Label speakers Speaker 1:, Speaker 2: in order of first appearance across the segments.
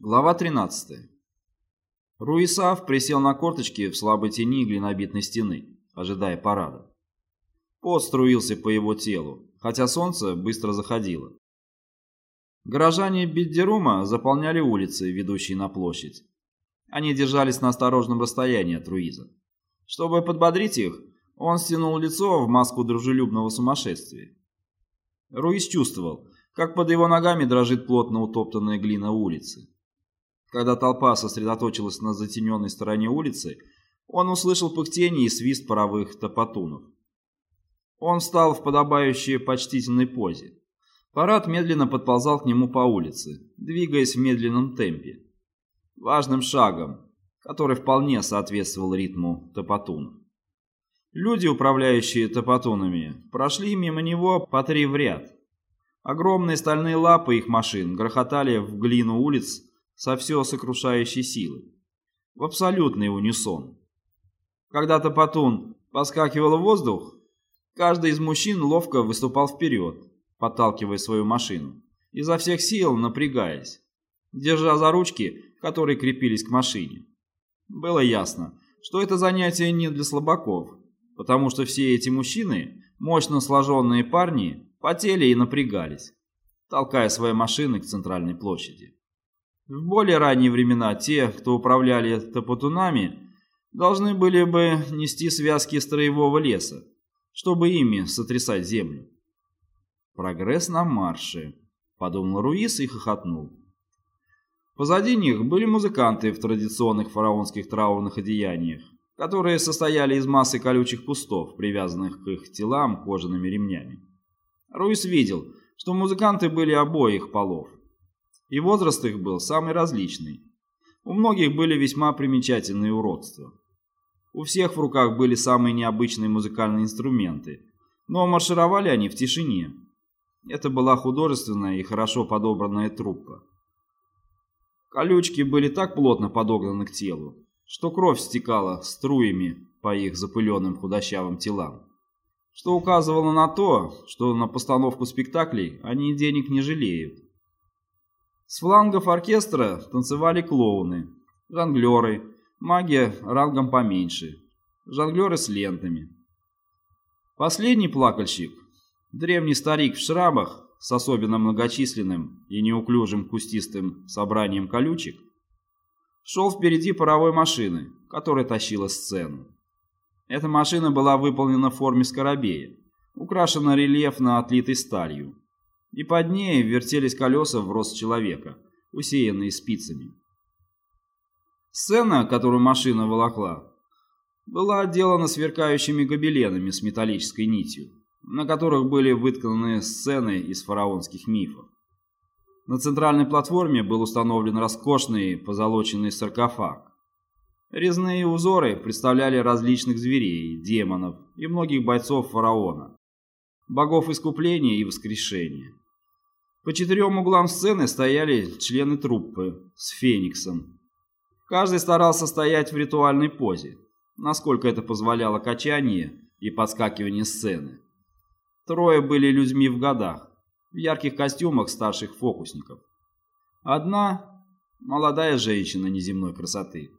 Speaker 1: Глава 13. Руисав присел на корточки в слабой тени глинобитной стены, ожидая парада. Пот струился по его телу, хотя солнце быстро заходило. Горожане Биддерума заполняли улицы, ведущие на площадь. Они держались на осторожном расстоянии от Руиза. Чтобы подбодрить их, он стянул лицо в маску дружелюбного сумасшествия. Руиз чувствовал, как под его ногами дрожит плотно утоптанная глина улицы. Когда толпа сосредоточилась на затененной стороне улицы, он услышал пыхтение и свист паровых топотунов. Он встал в подобающей почтительной позе. Парад медленно подползал к нему по улице, двигаясь в медленном темпе. Важным шагом, который вполне соответствовал ритму топотунов. Люди, управляющие топотунами, прошли мимо него по три в ряд. Огромные стальные лапы их машин грохотали в глину улиц со все сокрушающей силой. В абсолютный унисон. Когда Топотун поскакивал в воздух, каждый из мужчин ловко выступал вперед, подталкивая свою машину, изо всех сил напрягаясь, держа за ручки, которые крепились к машине. Было ясно, что это занятие не для слабаков, потому что все эти мужчины, мощно сложенные парни, потели и напрягались, толкая свои машины к центральной площади. В более ранние времена те, кто управляли топотунами, должны были бы нести связки строевого леса, чтобы ими сотрясать землю. «Прогресс на марше», — подумал Руис и хохотнул. Позади них были музыканты в традиционных фараонских траурных одеяниях, которые состояли из массы колючих кустов, привязанных к их телам кожаными ремнями. Руис видел, что музыканты были обоих полов и возраст их был самый различный. У многих были весьма примечательные уродства. У всех в руках были самые необычные музыкальные инструменты, но маршировали они в тишине. Это была художественная и хорошо подобранная труппа. Колючки были так плотно подогнаны к телу, что кровь стекала струями по их запыленным худощавым телам, что указывало на то, что на постановку спектаклей они денег не жалеют. С флангов оркестра танцевали клоуны, жонглеры, маги рангом поменьше, жонглеры с лентами. Последний плакальщик, древний старик в шрамах с особенно многочисленным и неуклюжим кустистым собранием колючек, шел впереди паровой машины, которая тащила сцену. Эта машина была выполнена в форме скоробея, украшена рельефно отлитой сталью и под ней вертелись колеса в рост человека, усеянные спицами. Сцена, которую машина волокла, была отделана сверкающими гобеленами с металлической нитью, на которых были вытканы сцены из фараонских мифов. На центральной платформе был установлен роскошный позолоченный саркофаг. Резные узоры представляли различных зверей, демонов и многих бойцов фараона, богов искупления и воскрешения. По четырем углам сцены стояли члены труппы с фениксом. Каждый старался стоять в ритуальной позе, насколько это позволяло качание и подскакивание сцены. Трое были людьми в годах, в ярких костюмах старших фокусников. Одна – молодая женщина неземной красоты.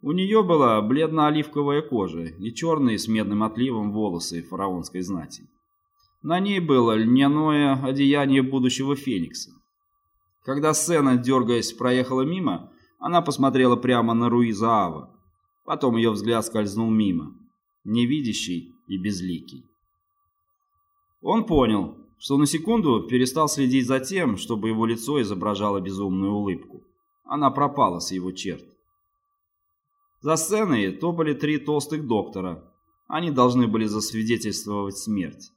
Speaker 1: У нее была бледно-оливковая кожа и черные с медным отливом волосы фараонской знати. На ней было льняное одеяние будущего Феникса. Когда сцена, дергаясь, проехала мимо, она посмотрела прямо на Руиза Ава. Потом ее взгляд скользнул мимо, невидящий и безликий. Он понял, что на секунду перестал следить за тем, чтобы его лицо изображало безумную улыбку. Она пропала с его черт. За сценой топали три толстых доктора. Они должны были засвидетельствовать смерть.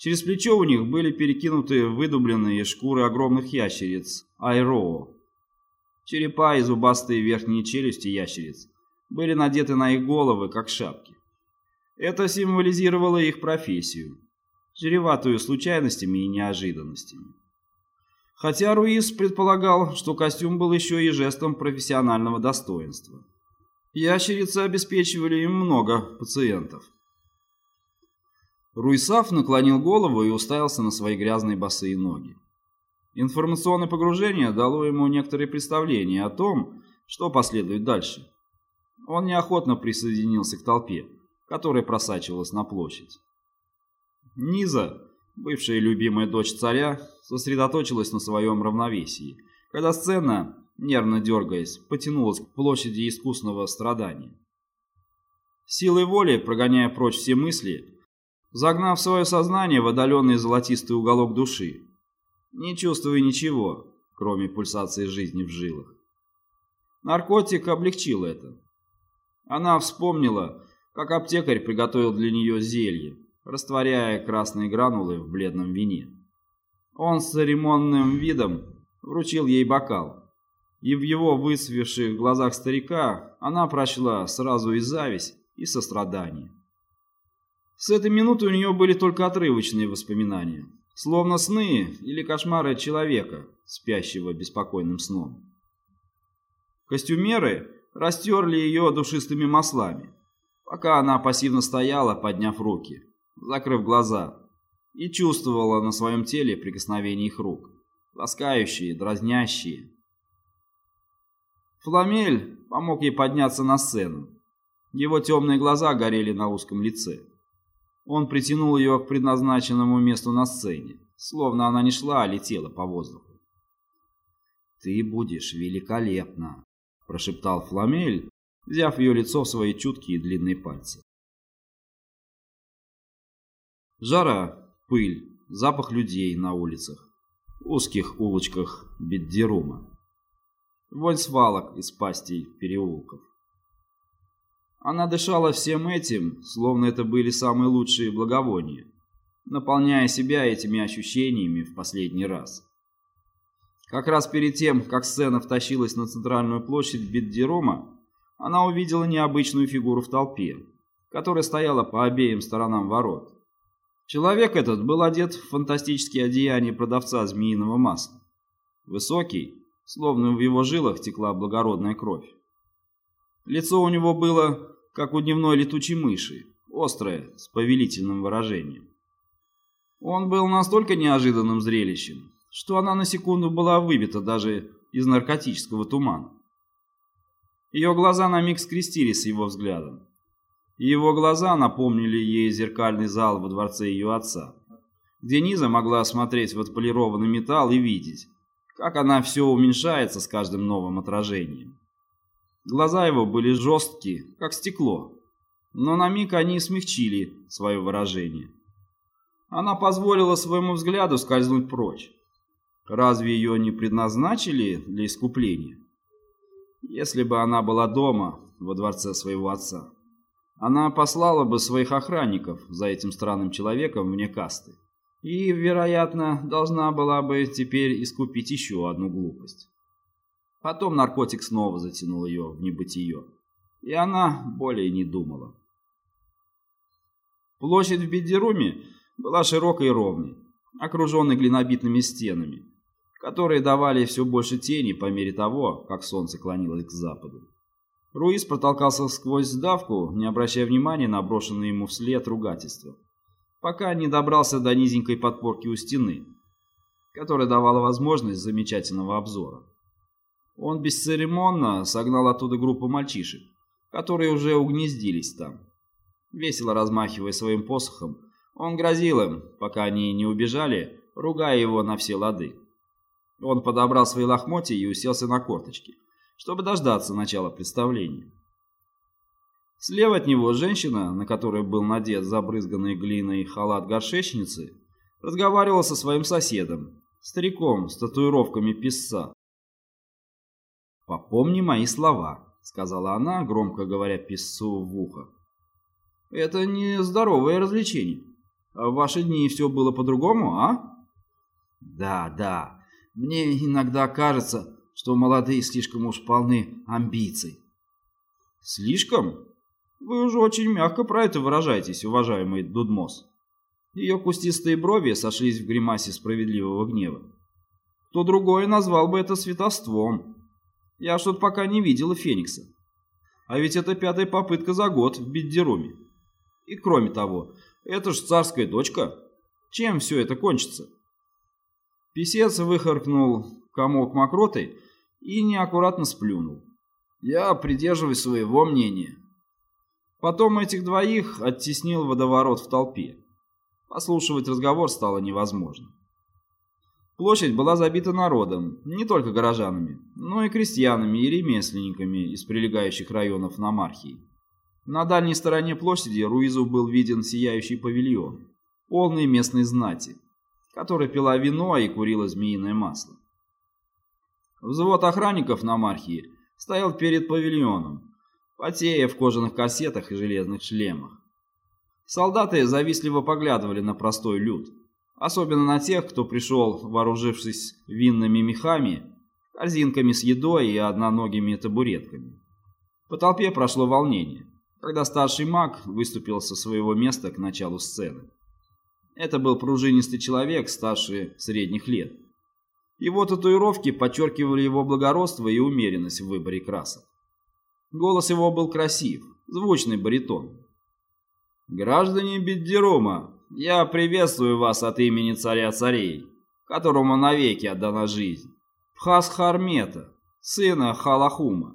Speaker 1: Через плечо у них были перекинуты выдубленные шкуры огромных ящериц, айроу. Черепа и зубастые верхние челюсти ящериц были надеты на их головы, как шапки. Это символизировало их профессию, чреватую случайностями и неожиданностями. Хотя Руис предполагал, что костюм был еще и жестом профессионального достоинства. Ящерицы обеспечивали им много пациентов. Руисав наклонил голову и уставился на свои грязные босые ноги. Информационное погружение дало ему некоторые представления о том, что последует дальше. Он неохотно присоединился к толпе, которая просачивалась на площадь. Низа, бывшая любимая дочь царя, сосредоточилась на своем равновесии, когда сцена, нервно дергаясь, потянулась к площади искусного страдания. Силой воли, прогоняя прочь все мысли, загнав свое сознание в отдаленный золотистый уголок души, не чувствуя ничего, кроме пульсации жизни в жилах. Наркотик облегчил это. Она вспомнила, как аптекарь приготовил для нее зелье, растворяя красные гранулы в бледном вине. Он с церемонным видом вручил ей бокал, и в его высвевших глазах старика она прочла сразу и зависть, и сострадание. С этой минуты у нее были только отрывочные воспоминания, словно сны или кошмары человека, спящего беспокойным сном. Костюмеры растерли ее душистыми маслами, пока она пассивно стояла, подняв руки, закрыв глаза, и чувствовала на своем теле прикосновение их рук, ласкающие, дразнящие. Фламель помог ей подняться на сцену. Его темные глаза горели на узком лице. Он притянул ее к предназначенному месту на сцене, словно она не шла, а летела по воздуху. «Ты будешь великолепна», – прошептал Фламель, взяв ее лицо в свои чуткие длинные пальцы. Жара, пыль, запах людей на улицах, узких улочках Беддерума, вонь свалок из пастей переулков. Она дышала всем этим, словно это были самые лучшие благовония, наполняя себя этими ощущениями в последний раз. Как раз перед тем, как сцена втащилась на центральную площадь Беддерома, она увидела необычную фигуру в толпе, которая стояла по обеим сторонам ворот. Человек этот был одет в фантастические одеяния продавца змеиного масла. Высокий, словно в его жилах текла благородная кровь. Лицо у него было, как у дневной летучей мыши, острое, с повелительным выражением. Он был настолько неожиданным зрелищем, что она на секунду была выбита даже из наркотического тумана. Ее глаза на миг скрестились с его взглядом. И его глаза напомнили ей зеркальный зал во дворце ее отца, где Низа могла смотреть в отполированный металл и видеть, как она все уменьшается с каждым новым отражением. Глаза его были жесткие, как стекло, но на миг они смягчили свое выражение. Она позволила своему взгляду скользнуть прочь. Разве ее не предназначили для искупления? Если бы она была дома, во дворце своего отца, она послала бы своих охранников за этим странным человеком вне касты и, вероятно, должна была бы теперь искупить еще одну глупость. Потом наркотик снова затянул ее в небытие, и она более не думала. Площадь в Бедеруме была широкой и ровной, окруженной глинобитными стенами, которые давали все больше тени по мере того, как солнце клонилось к западу. Руис протолкался сквозь давку, не обращая внимания на брошенное ему вслед ругательство, пока не добрался до низенькой подпорки у стены, которая давала возможность замечательного обзора. Он бесцеремонно согнал оттуда группу мальчишек, которые уже угнездились там. Весело размахивая своим посохом, он грозил им, пока они не убежали, ругая его на все лады. Он подобрал свои лохмотья и уселся на корточки, чтобы дождаться начала представления. Слева от него женщина, на которой был надет забрызганный глиной халат горшечницы, разговаривала со своим соседом, стариком с татуировками писца, «Попомни мои слова», — сказала она, громко говоря писцу в ухо. «Это не здоровое развлечение. В ваши дни все было по-другому, а?» «Да, да. Мне иногда кажется, что молодые слишком уж полны амбиций». «Слишком? Вы уже очень мягко про это выражаетесь, уважаемый Дудмос». Ее кустистые брови сошлись в гримасе справедливого гнева. Кто другой назвал бы это святоством. Я что-то пока не видела Феникса. А ведь это пятая попытка за год в Биддеруме. И кроме того, это ж царская дочка. Чем все это кончится? Песец выхаркнул комок мокроты и неаккуратно сплюнул. Я придерживаюсь своего мнения. Потом этих двоих оттеснил водоворот в толпе. Послушивать разговор стало невозможно. Площадь была забита народом, не только горожанами, но и крестьянами и ремесленниками из прилегающих районов Намархии. На дальней стороне площади Руизу был виден сияющий павильон, полный местной знати, которая пила вино и курила змеиное масло. Взвод охранников Намархии стоял перед павильоном, потея в кожаных кассетах и железных шлемах. Солдаты завистливо поглядывали на простой люд, особенно на тех, кто пришел, вооружившись винными мехами, корзинками с едой и одноногими табуретками. По толпе прошло волнение, когда старший маг выступил со своего места к началу сцены. Это был пружинистый человек, старше средних лет. Его татуировки подчеркивали его благородство и умеренность в выборе красок. Голос его был красив, звучный баритон. «Граждане Беддерума, я приветствую вас от имени царя царей, которому навеки отдана жизнь, Пхасхармета, сына Халахума,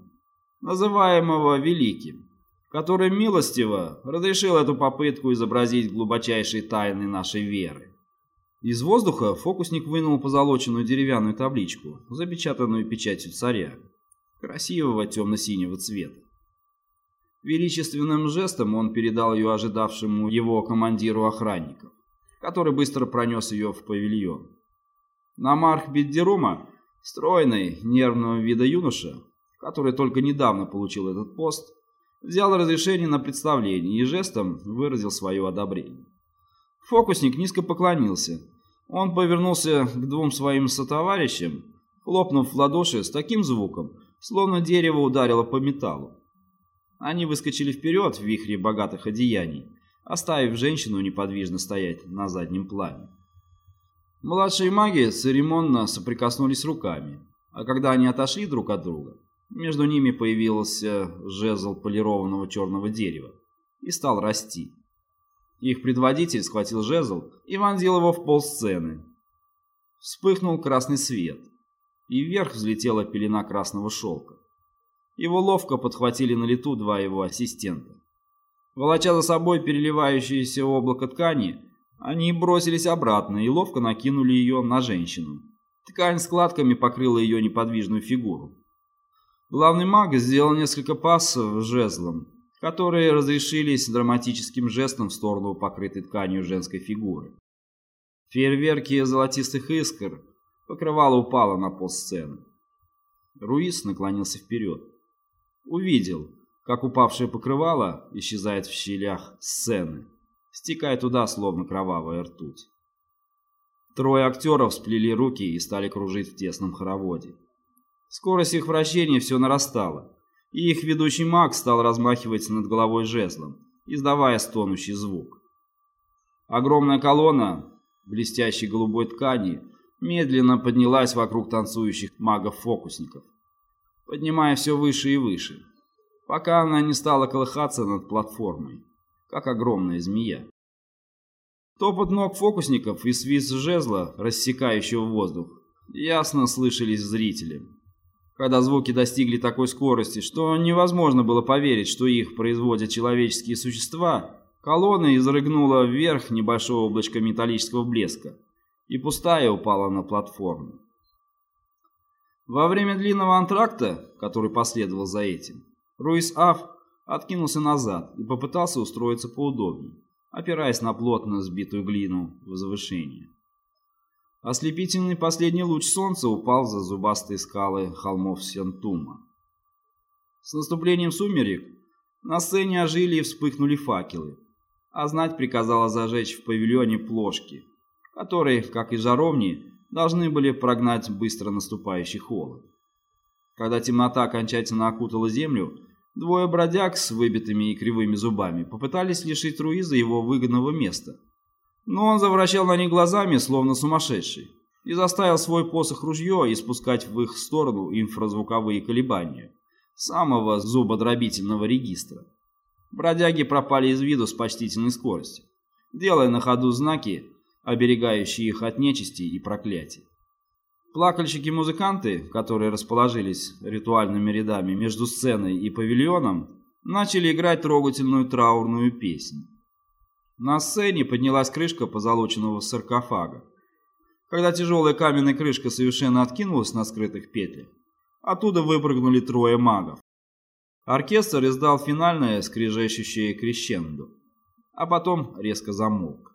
Speaker 1: называемого Великим, который милостиво разрешил эту попытку изобразить глубочайшие тайны нашей веры. Из воздуха фокусник вынул позолоченную деревянную табличку, запечатанную печатью царя, красивого темно-синего цвета. Величественным жестом он передал ее ожидавшему его командиру охранников, который быстро пронес ее в павильон. Намарх Беддерума, стройный, нервного вида юноша, который только недавно получил этот пост, взял разрешение на представление и жестом выразил свое одобрение. Фокусник низко поклонился. Он повернулся к двум своим сотоварищам, хлопнув в ладоши с таким звуком, словно дерево ударило по металлу. Они выскочили вперед в вихре богатых одеяний, оставив женщину неподвижно стоять на заднем плане. Младшие маги церемонно соприкоснулись руками, а когда они отошли друг от друга, между ними появился жезл полированного черного дерева и стал расти. Их предводитель схватил жезл и вонзил его в пол сцены. Вспыхнул красный свет, и вверх взлетела пелена красного шелка. Его ловко подхватили на лету два его ассистента. Волоча за собой переливающееся облако ткани, они бросились обратно и ловко накинули ее на женщину. Ткань складками покрыла ее неподвижную фигуру. Главный маг сделал несколько пассов жезлом, которые разрешились драматическим жестом в сторону покрытой тканью женской фигуры. Фейерверки золотистых искр покрывало упало на пол сцены. Руис наклонился вперед увидел, как упавшее покрывало исчезает в щелях сцены, стекая туда, словно кровавая ртуть. Трое актеров сплели руки и стали кружить в тесном хороводе. Скорость их вращения все нарастала, и их ведущий маг стал размахивать над головой жезлом, издавая стонущий звук. Огромная колонна блестящей голубой ткани медленно поднялась вокруг танцующих магов-фокусников поднимая все выше и выше, пока она не стала колыхаться над платформой, как огромная змея. Топот ног фокусников и свист жезла, рассекающего воздух, ясно слышались зрителям. Когда звуки достигли такой скорости, что невозможно было поверить, что их производят человеческие существа, колонна изрыгнула вверх небольшое облачко металлического блеска, и пустая упала на платформу. Во время длинного антракта, который последовал за этим, Руис Аф откинулся назад и попытался устроиться поудобнее, опираясь на плотно сбитую глину возвышения. Ослепительный последний луч солнца упал за зубастые скалы холмов Сентума. С наступлением сумерек на сцене ожили и вспыхнули факелы, а знать приказала зажечь в павильоне плошки, которые, как и жаровни, должны были прогнать быстро наступающий холод. Когда темнота окончательно окутала землю, двое бродяг с выбитыми и кривыми зубами попытались лишить Руиза его выгодного места. Но он завращал на них глазами, словно сумасшедший, и заставил свой посох ружье испускать в их сторону инфразвуковые колебания самого зубодробительного регистра. Бродяги пропали из виду с почтительной скоростью, делая на ходу знаки оберегающий их от нечисти и проклятий. Плакальщики-музыканты, которые расположились ритуальными рядами между сценой и павильоном, начали играть трогательную траурную песнь. На сцене поднялась крышка позолоченного саркофага. Когда тяжелая каменная крышка совершенно откинулась на скрытых петлях, оттуда выпрыгнули трое магов. Оркестр издал финальное скрежещущее крещендо, а потом резко замолк.